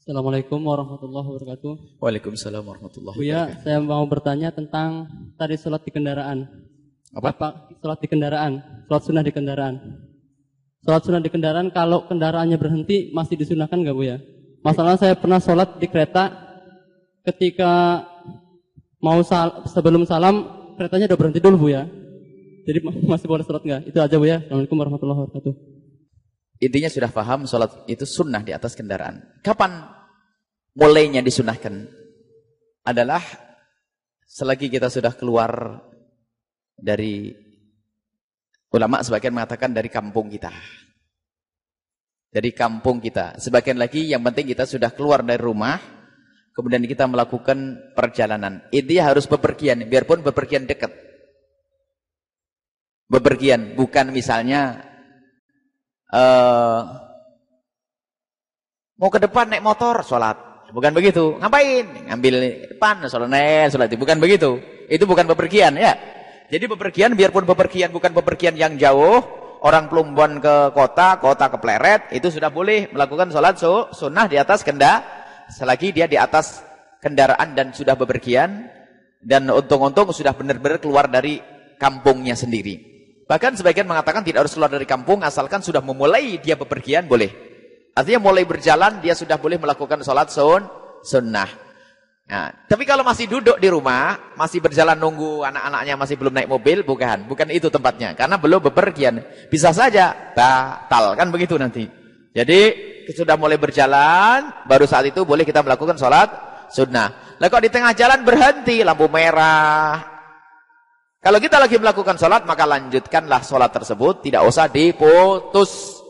Assalamualaikum warahmatullahi wabarakatuh. Waalaikumsalam warahmatullahi Buya, wabarakatuh. saya mau bertanya tentang tadi sholat di kendaraan. Apa? Sholat di kendaraan, sholat sunnah di kendaraan. Sholat sunnah di kendaraan, kalau kendaraannya berhenti masih disunahkan nggak Bu ya? Masalahnya saya pernah sholat di kereta, ketika mau sal sebelum salam keretanya udah berhenti dulu Bu ya. Jadi ma- masih boleh sholat nggak? Itu aja Bu ya. Assalamualaikum warahmatullahi wabarakatuh. Intinya sudah paham sholat itu sunnah di atas kendaraan. Kapan mulainya disunahkan? Adalah selagi kita sudah keluar dari ulama sebagian mengatakan dari kampung kita. Dari kampung kita. Sebagian lagi yang penting kita sudah keluar dari rumah, kemudian kita melakukan perjalanan. Intinya harus bepergian, biarpun bepergian dekat. Bepergian, bukan misalnya eh mau ke depan naik motor, sholat. Bukan begitu. Ngapain? Ngambil depan, sholat naik, sholat. Bukan begitu. Itu bukan bepergian, ya. Jadi bepergian, biarpun bepergian bukan bepergian yang jauh, orang Plumbon ke kota, kota ke Pleret, itu sudah boleh melakukan sholat su sunnah di atas kenda, selagi dia di atas kendaraan dan sudah bepergian, dan untung-untung sudah benar-benar keluar dari kampungnya sendiri. Bahkan sebagian mengatakan tidak harus keluar dari kampung, asalkan sudah memulai dia bepergian, boleh. Artinya mulai berjalan, dia sudah boleh melakukan sholat sun, sunnah. Nah, tapi kalau masih duduk di rumah, masih berjalan nunggu anak-anaknya masih belum naik mobil, bukan. Bukan itu tempatnya. Karena belum bepergian. Bisa saja batal, kan begitu nanti. Jadi, sudah mulai berjalan, baru saat itu boleh kita melakukan sholat sunnah. Lah kok di tengah jalan berhenti, lampu merah, kalau kita lagi melakukan sholat, maka lanjutkanlah sholat tersebut. Tidak usah diputus.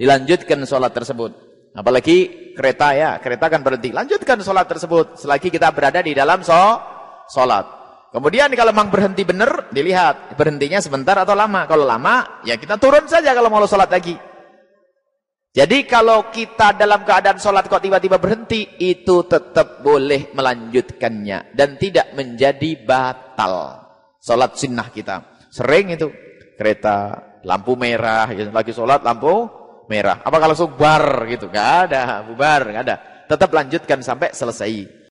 Dilanjutkan sholat tersebut. Apalagi kereta ya. Kereta kan berhenti. Lanjutkan sholat tersebut. Selagi kita berada di dalam so sholat. Kemudian kalau memang berhenti benar, dilihat. Berhentinya sebentar atau lama. Kalau lama, ya kita turun saja kalau mau sholat lagi. Jadi kalau kita dalam keadaan sholat kok tiba-tiba berhenti, itu tetap boleh melanjutkannya. Dan tidak menjadi batal. Sholat sunnah kita. Sering itu. Kereta, lampu merah, gitu. lagi sholat lampu merah. Apakah langsung bar gitu? Gak ada, bubar, gak ada. Tetap lanjutkan sampai selesai.